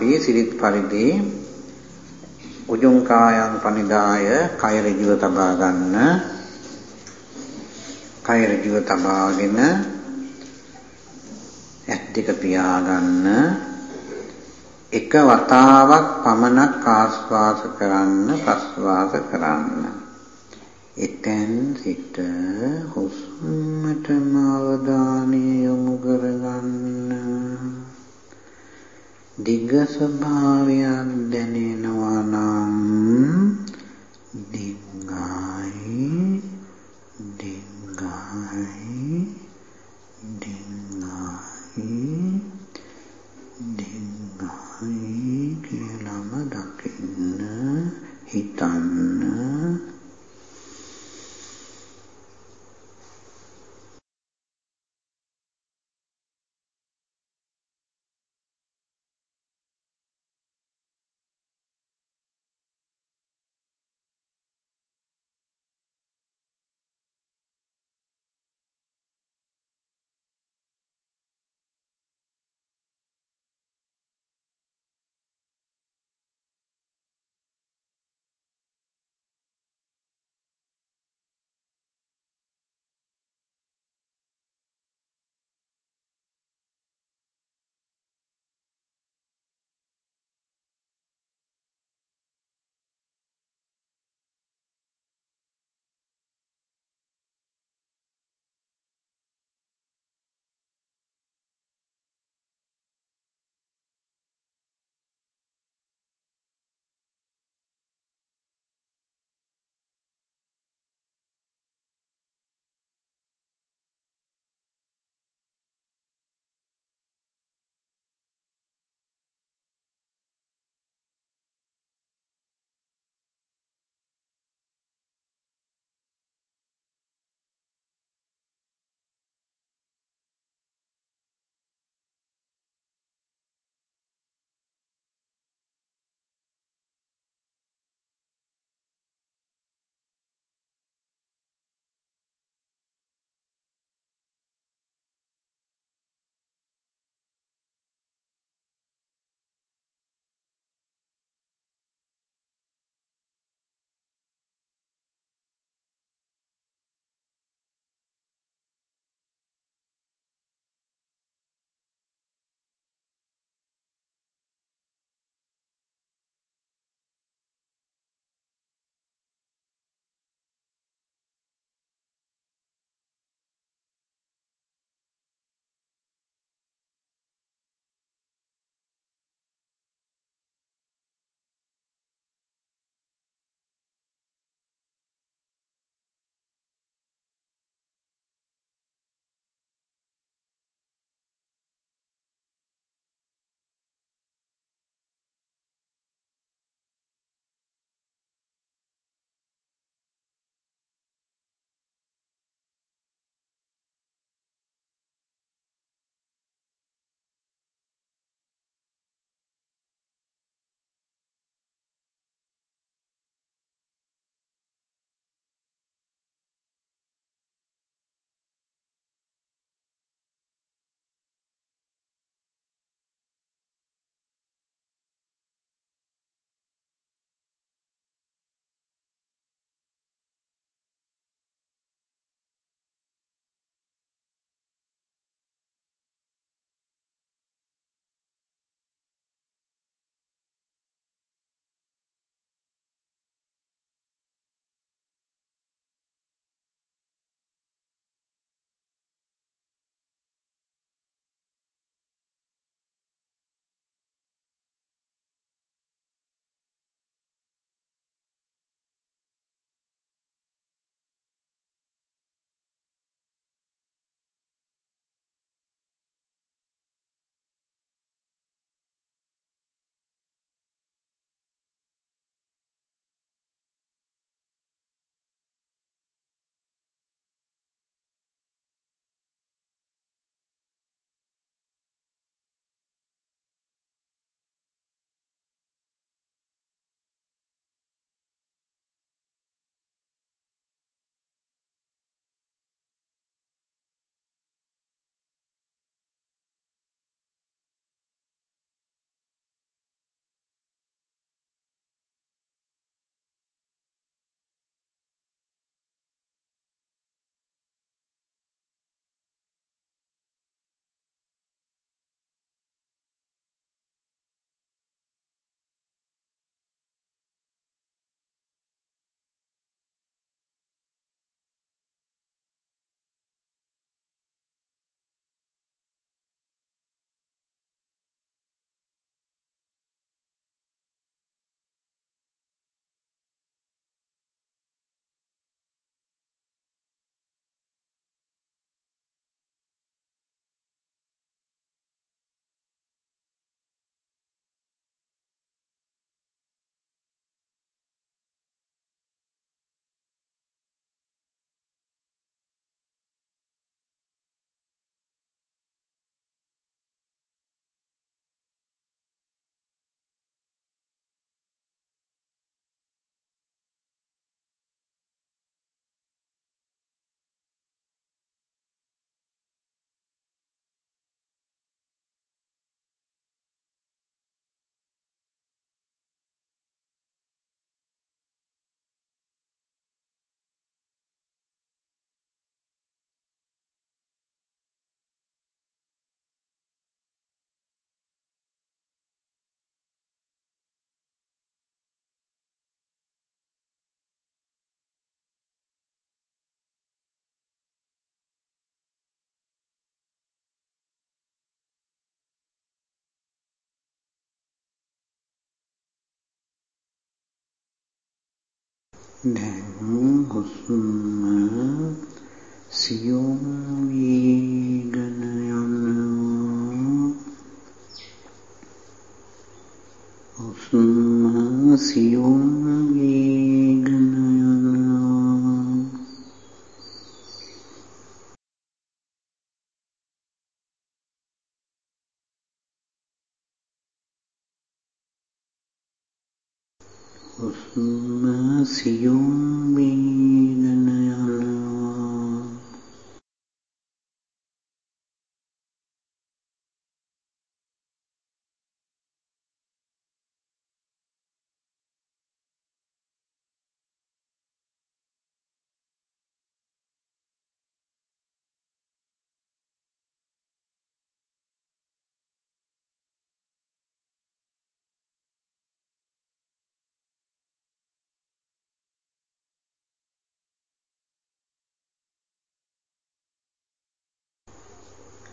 අපි සිරිත් පරිදි උජුං කායං පනිදාය කය ඍජුව තබා ගන්න. කය ඍජුව තබාගෙන ඇස් දෙක පියාගන්න එක වතාවක් පමණක් ආස්වාස කරන්න ප්‍රස්වාස කරන්න. එතෙන් සිට හුස්මටම අවධානය යොමු කරගන්න. දිග ස්වභාවයක් දැනෙනවා නම් දිග්ගයි දිග්ගයි දිග්ගයි දිග්ගයි. නැව් හුස්ම සියුම් වීගෙන යනවා හුස්ම සියුම් වී see you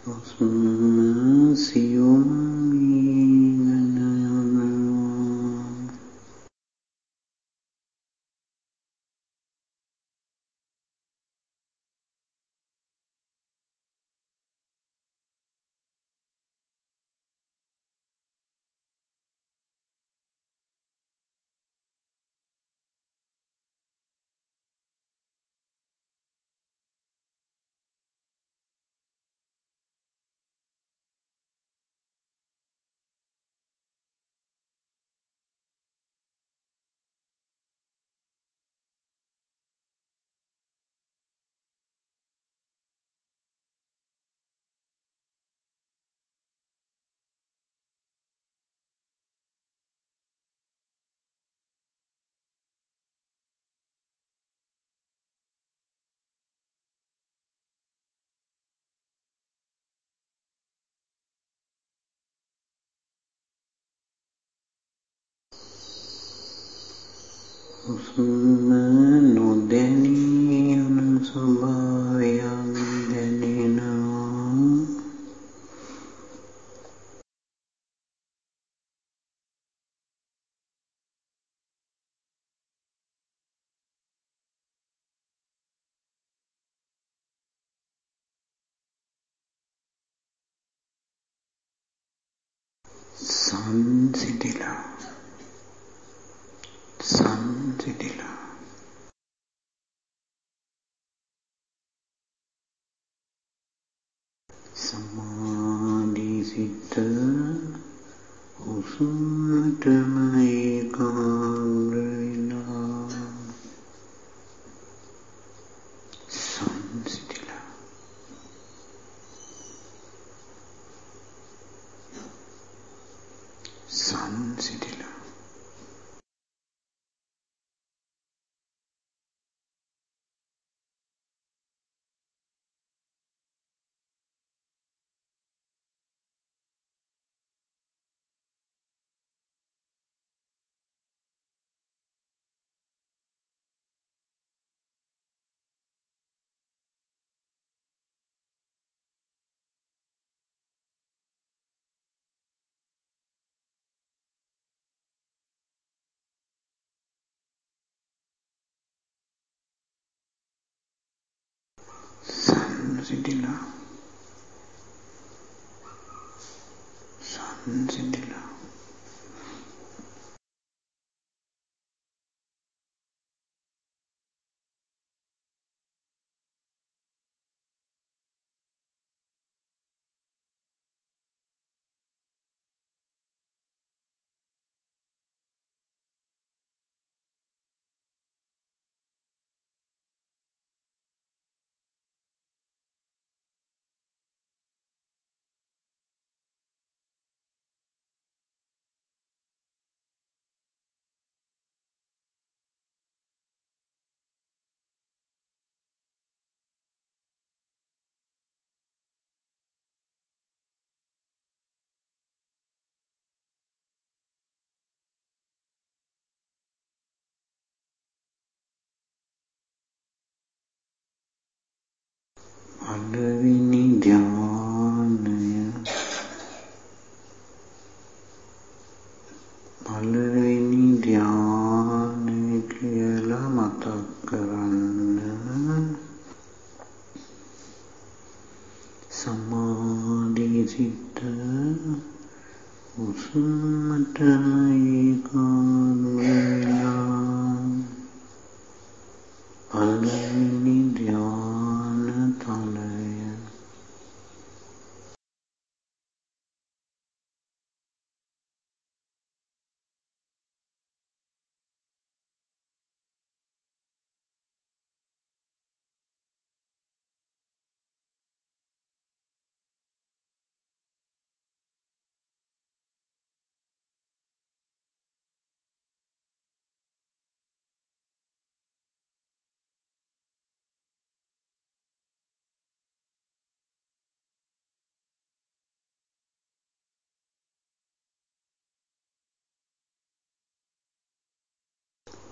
Os Mm-hmm.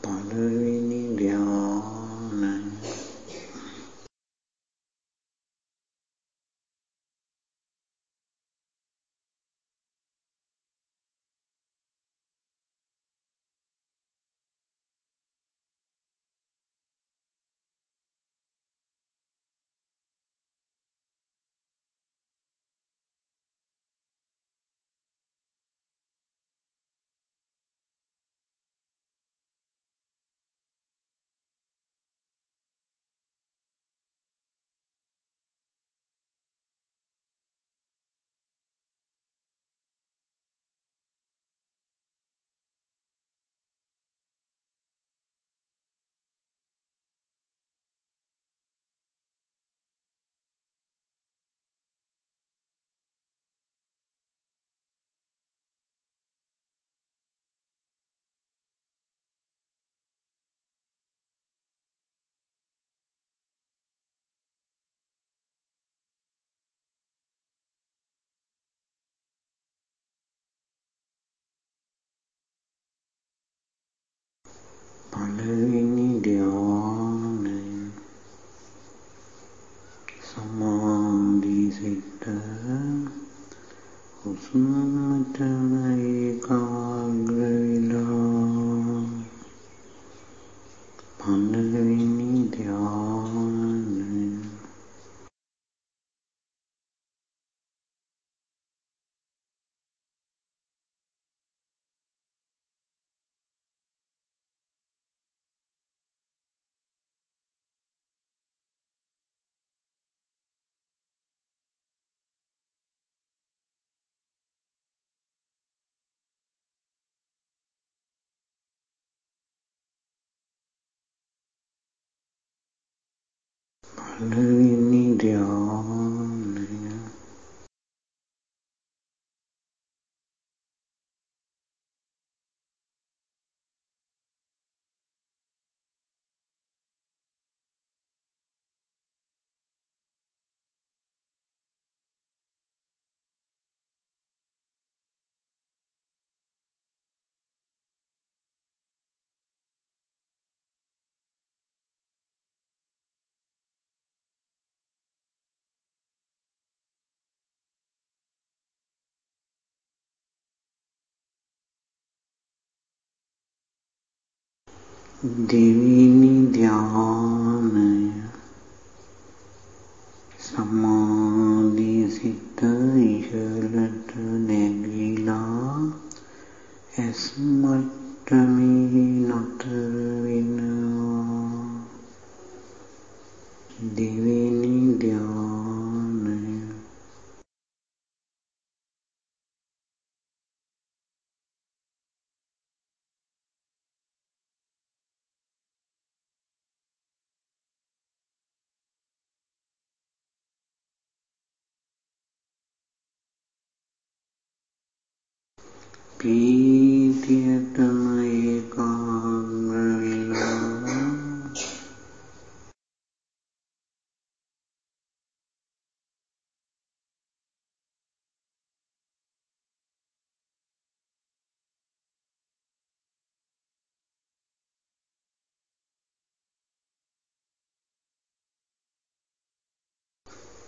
පළවෙනි ධ්‍යානය Hallelujah. දෙවෙනි ධ්‍යානය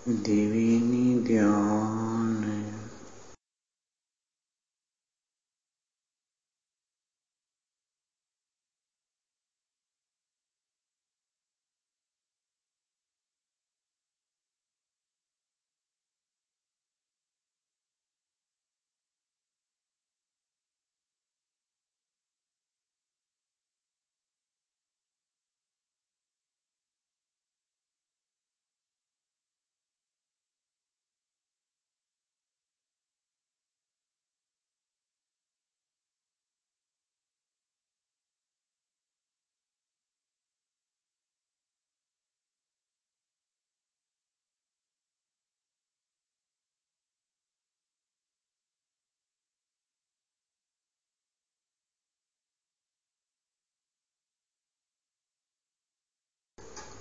දෙවෙනි ධ්‍යානය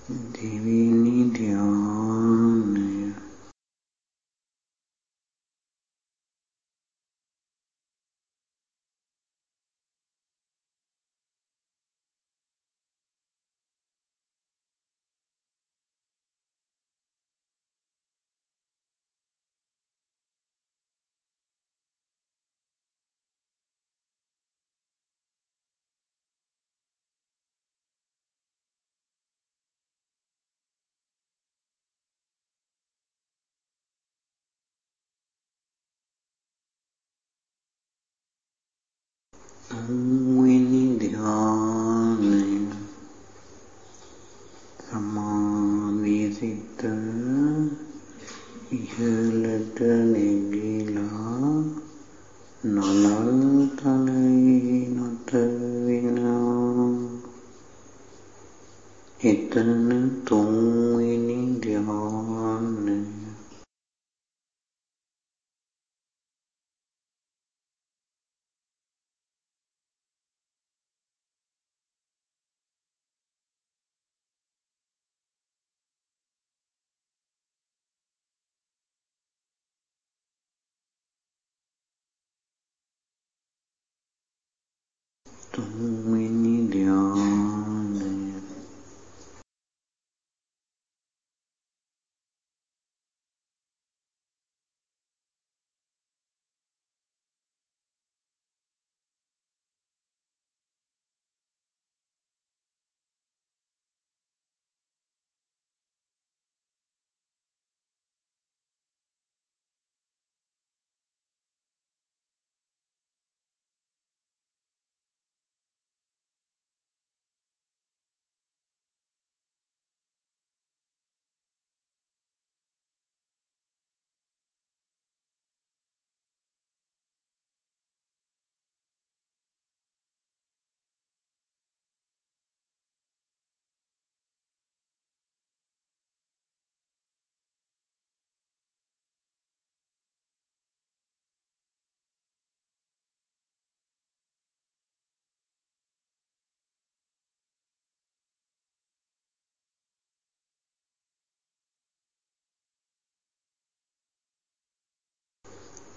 දෙවෙනි ධ්‍යානය තුන්වෙනි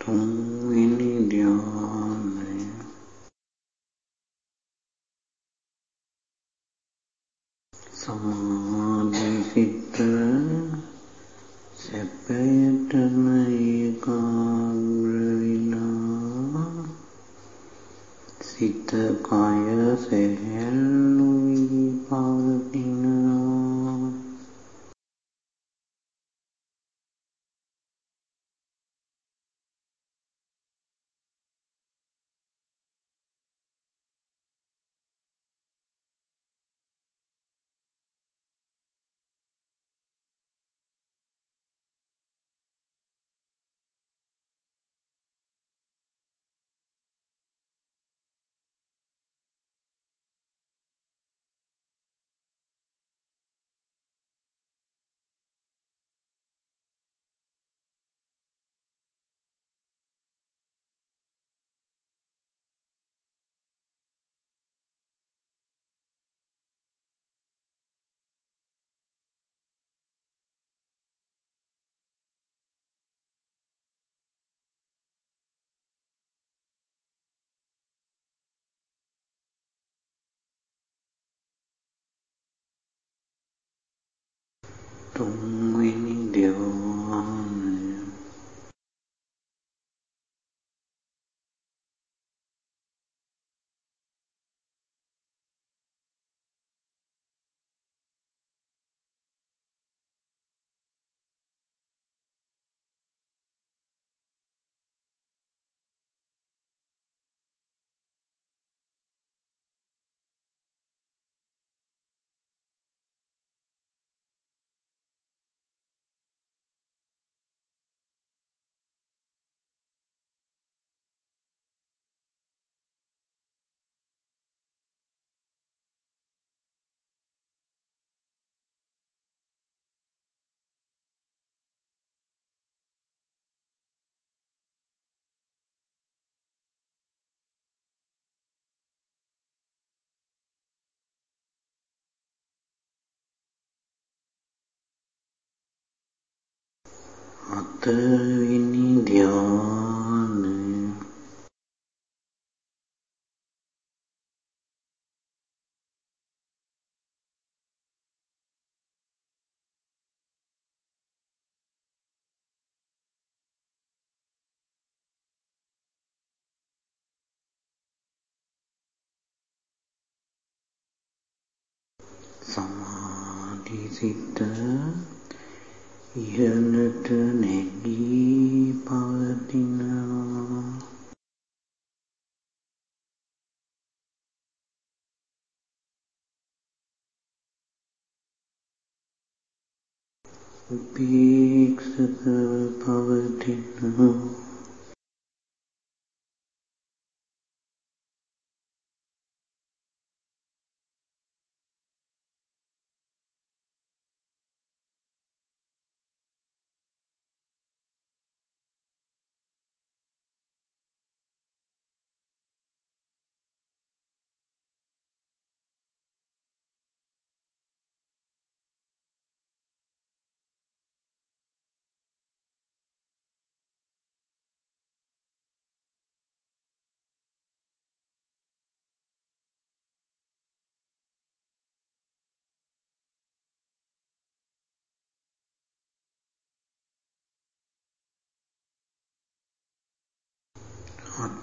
තුන්වෙනි තුන්වෙනි ධ්‍යානය හතරවෙනි ධ්‍යානය සමාධි සිත ඉහළට නැගී පවතිනවා. උපේක්ෂක පවතිනවා.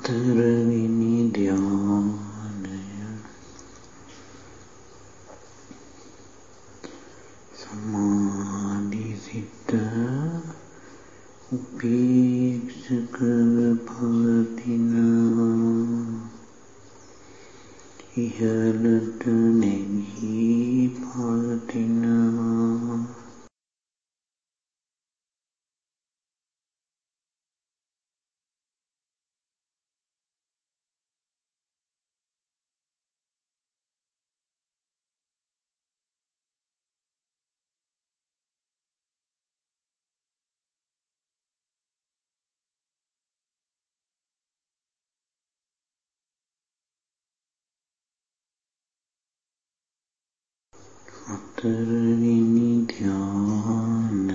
හතරවෙනි ධ්‍යානය සමාධි සිත උපේක්ෂකව පවතිනවා ඉහළට නැගී පවතිනවා හතරවෙනි ධ්‍යානය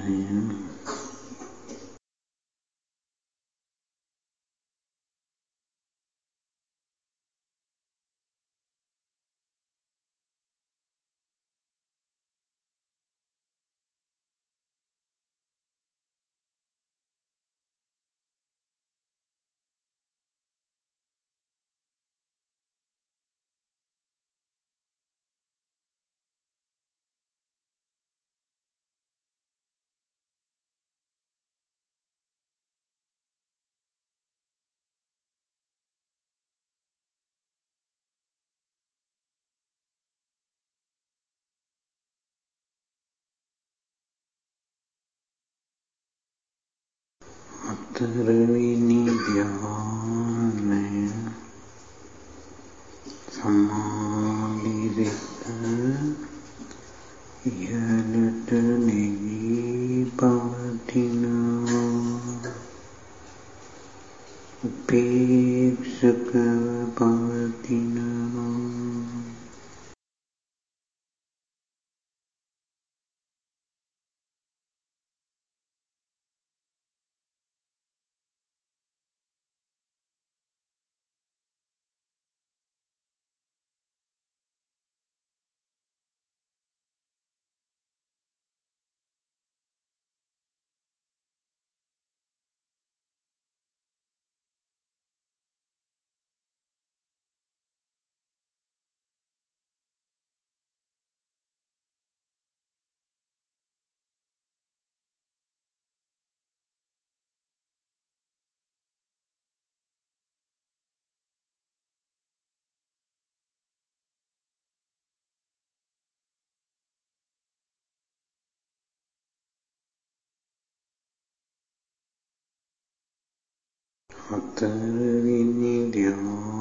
හතරවෙනි ධ්‍යානය සමාධි සිත හතරවෙනි ධ්‍යානය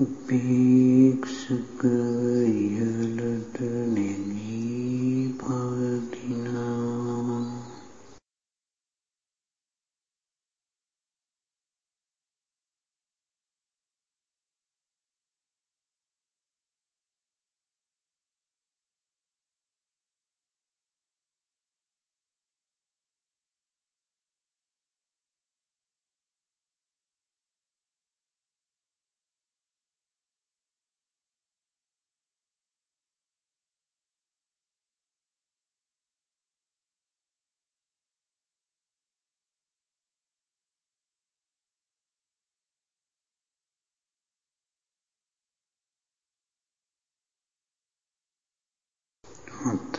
උපේක්ෂක ඉහළට නැගී පවතිනා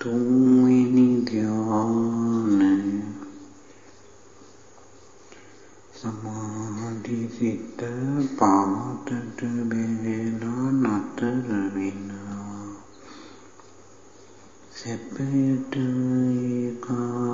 තුන්වෙනි ධ්‍යානය. සමාධි සිත පාතට බෙහෙලා නතර වෙනවා. සැපයට ඒකාග්‍ර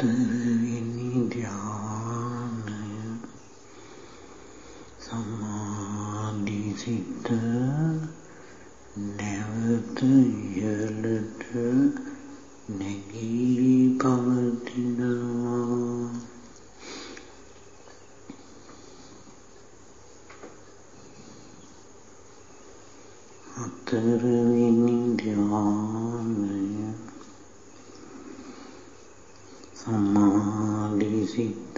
හතරවෙනි ධ්‍යානය සමාධි සිත නැවත ඉහළට නැගී පවතිනවා හතරවෙනි ධ්‍යානය සමාධි සිත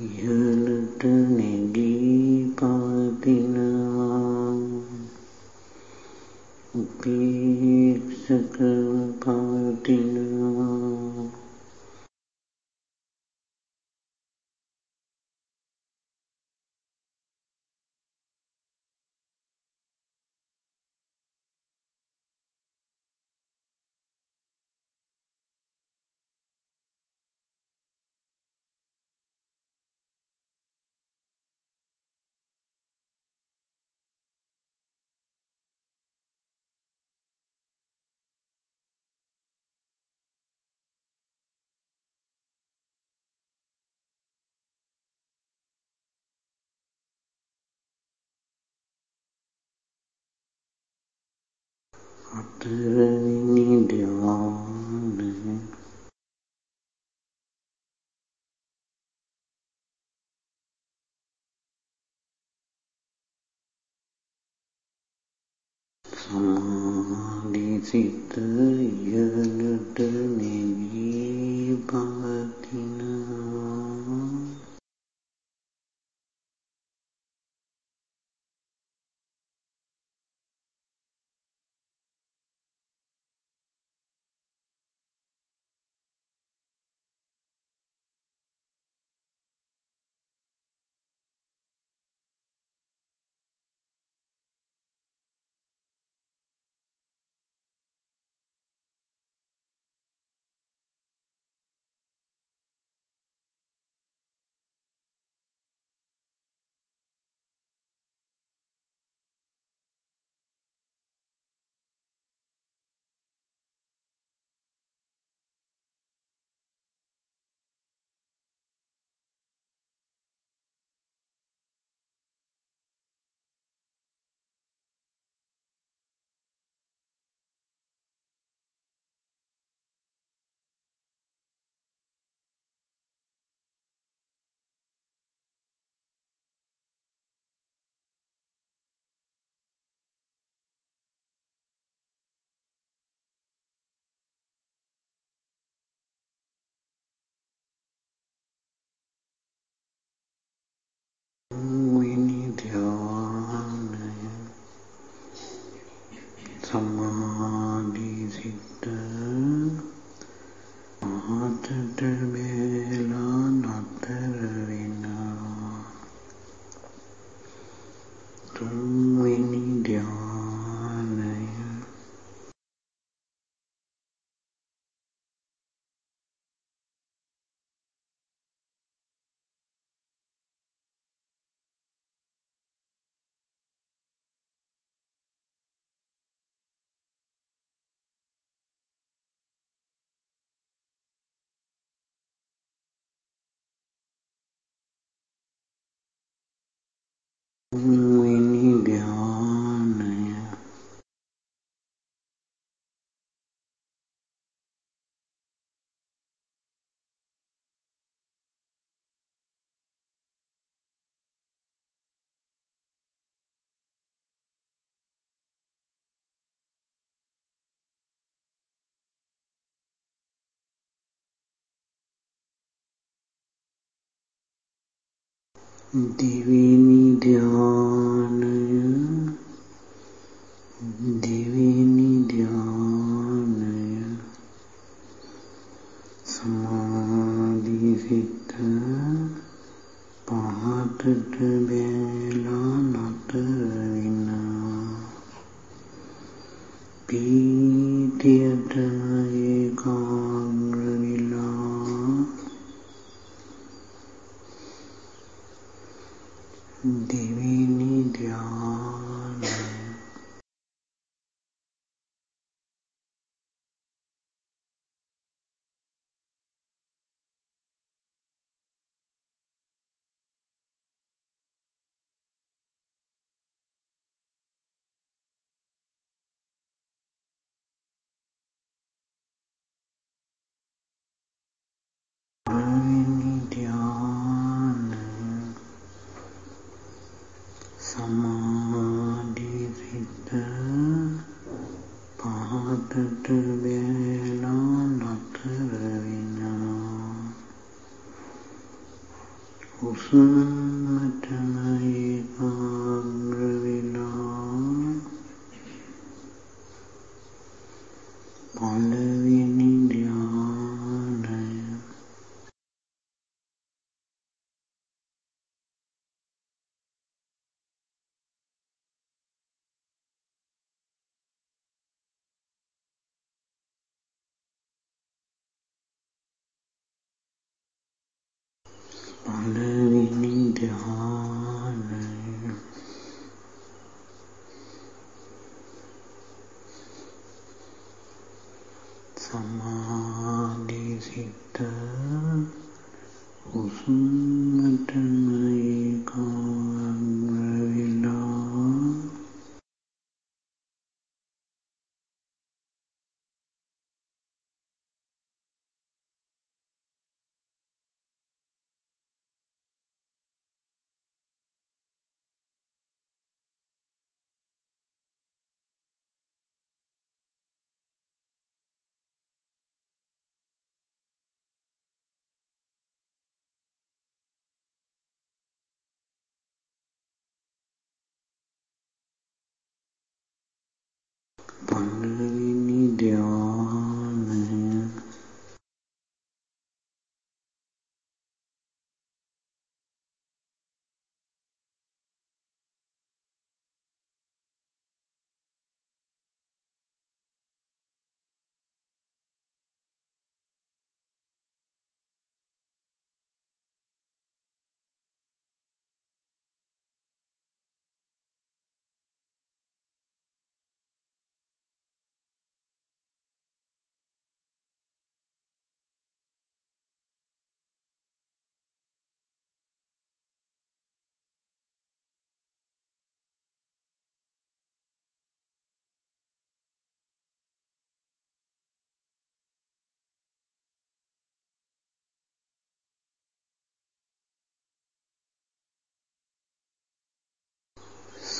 ඉහළට සිත ඉහළට නැගී පවතිනවා Mm. දෙවෙනි ධ්‍යානය දෙවෙනි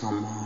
somehow.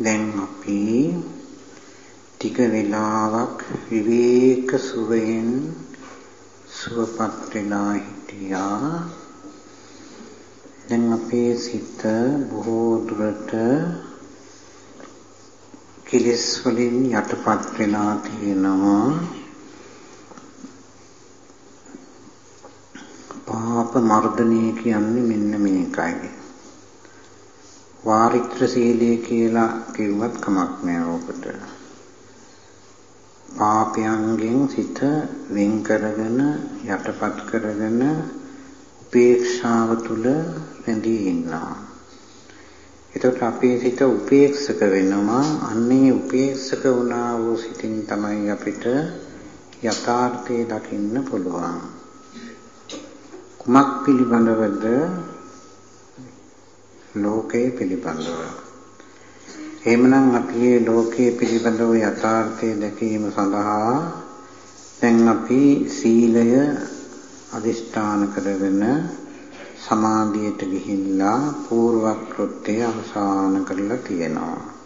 දැන් අපි ටික වෙලාවක් විවේක සුවයෙන් සුවපත් වෙලා හිටියා. දැන් අපේ සිත බොහෝ දුරට කිලිස් වලින් යටපත් වෙලා තියෙනවා. පාප මර්ධනය කියන්නේ මෙන්න මේකයි. වාරිත්‍ර සීලය කියලා කිව්වත් කමක් නෑ ඔකට. පාපයන්ගෙන් සිත වෙන් කරගෙන යටපත් කරගෙන උපේක්ෂාව තුල රැඳී ඉන්නවා. එතකොට අපේ සිත උපේක්ෂක වෙනවා. අන්නේ උපේක්ෂක වුණා වූ සිතින් තමයි අපිට යථාර්ථය දකින්න පුළුවන්. කුමක් පිළිබඳවද ලෝකය පිළිබඳව. එහෙමනම් අපි මේ ලෝකයේ පිළිබඳව යථාර්ථය දැකීම සඳහා දැන් අපි සීලය අදිෂ්ඨාන කරගෙන සමාධියට ගිහිල්ලා පූර්ව කෘත්‍යය අවසන් කරලා තියෙනවා.